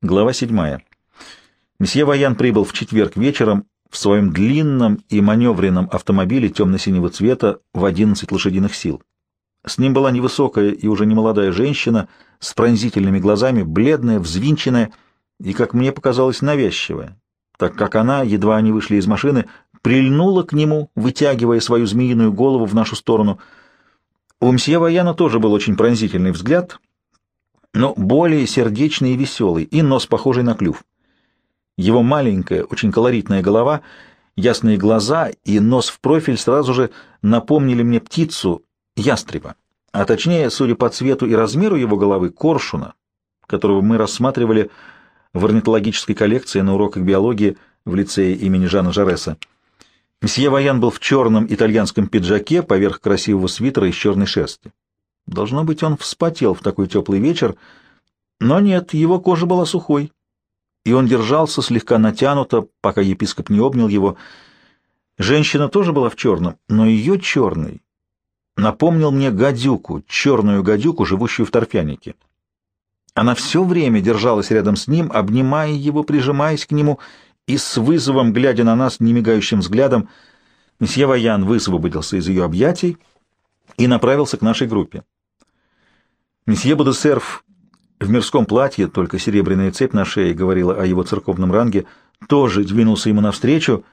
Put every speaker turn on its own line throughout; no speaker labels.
Глава 7. Месье Ваян прибыл в четверг вечером в своем длинном и маневренном автомобиле темно-синего цвета в 11 лошадиных сил. С ним была невысокая и уже немолодая женщина с пронзительными глазами, бледная, взвинченная и, как мне показалось, навязчивая, так как она, едва они вышли из машины, прильнула к нему, вытягивая свою змеиную голову в нашу сторону. У мсье Ваяна тоже был очень пронзительный взгляд, но более сердечный и веселый, и нос похожий на клюв. Его маленькая, очень колоритная голова, ясные глаза и нос в профиль сразу же напомнили мне птицу, ястреба, а точнее, судя по цвету и размеру его головы, коршуна, которого мы рассматривали в орнитологической коллекции на уроках биологии в лицее имени Жана Жареса. Месье Ваян был в черном итальянском пиджаке поверх красивого свитера из черной шерсти. Должно быть, он вспотел в такой теплый вечер, но нет, его кожа была сухой, и он держался слегка натянуто, пока епископ не обнял его. Женщина тоже была в черном, но ее черный напомнил мне гадюку, черную гадюку, живущую в торфянике. Она все время держалась рядом с ним, обнимая его, прижимаясь к нему и с вызовом, глядя на нас немигающим взглядом, месье Ваян высвободился из ее объятий и направился к нашей группе. Месье Будесерф в мирском платье, только серебряная цепь на шее говорила о его церковном ранге, тоже двинулся ему навстречу.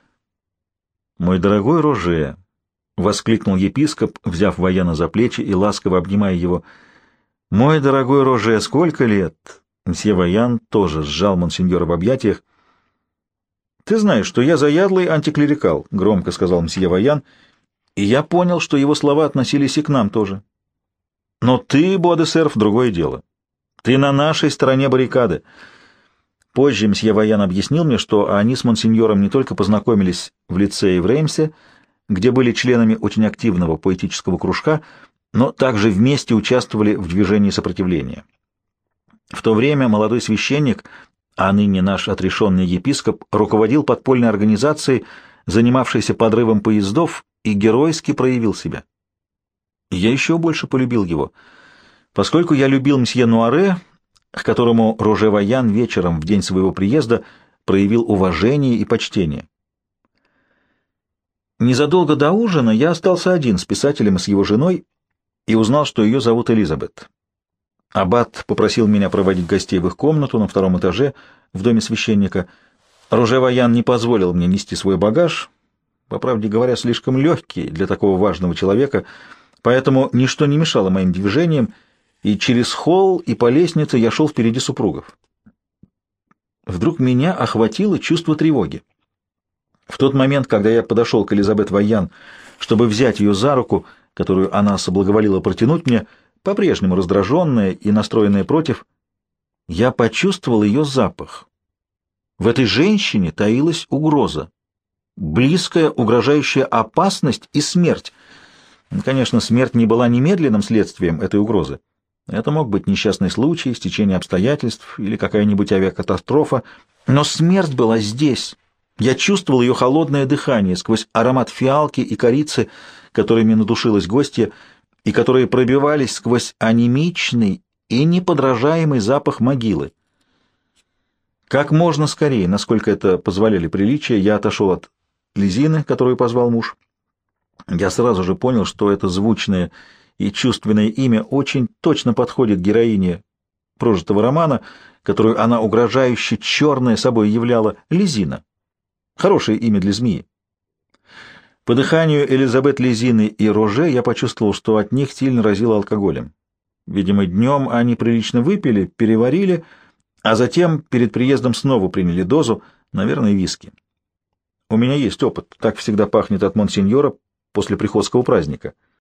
«Мой дорогой Роже!» — воскликнул епископ, взяв Ваяна за плечи и ласково обнимая его. «Мой дорогой Роже, сколько лет?» Мсье Ваян тоже сжал монсеньора в объятиях. «Ты знаешь, что я заядлый антиклерикал», — громко сказал мсье Ваян, и я понял, что его слова относились и к нам тоже. «Но ты, Бодесерф, другое дело. Ты на нашей стороне баррикады». Позже мсье Ваян объяснил мне, что они с монсеньором не только познакомились в лицее в Реймсе, где были членами очень активного поэтического кружка, но также вместе участвовали в движении сопротивления. В то время молодой священник а ныне наш отрешенный епископ руководил подпольной организацией, занимавшейся подрывом поездов, и геройски проявил себя. Я еще больше полюбил его, поскольку я любил мсье Нуаре, к которому Роже Ваян вечером в день своего приезда проявил уважение и почтение. Незадолго до ужина я остался один с писателем и с его женой и узнал, что ее зовут Элизабет. Аббат попросил меня проводить гостей в их комнату на втором этаже в доме священника. Роже Ваян не позволил мне нести свой багаж, по правде говоря, слишком легкий для такого важного человека, поэтому ничто не мешало моим движениям, и через холл и по лестнице я шел впереди супругов. Вдруг меня охватило чувство тревоги. В тот момент, когда я подошел к Элизабет Ваян, чтобы взять ее за руку, которую она соблаговолила протянуть мне, — по-прежнему раздраженная и настроенная против, я почувствовал ее запах. В этой женщине таилась угроза. Близкая, угрожающая опасность и смерть. Конечно, смерть не была немедленным следствием этой угрозы. Это мог быть несчастный случай, стечение обстоятельств или какая-нибудь авиакатастрофа, но смерть была здесь. Я чувствовал ее холодное дыхание сквозь аромат фиалки и корицы, которыми надушилась гостья, и которые пробивались сквозь анемичный и неподражаемый запах могилы. Как можно скорее, насколько это позволяли приличия, я отошел от Лизины, которую позвал муж. Я сразу же понял, что это звучное и чувственное имя очень точно подходит героине прожитого романа, которую она угрожающе черная собой являла Лизина. Хорошее имя для змеи. По дыханию Элизабет Лизины и Роже я почувствовал, что от них сильно разило алкоголем. Видимо, днем они прилично выпили, переварили, а затем перед приездом снова приняли дозу, наверное, виски. У меня есть опыт, так всегда пахнет от монсеньора после приходского праздника.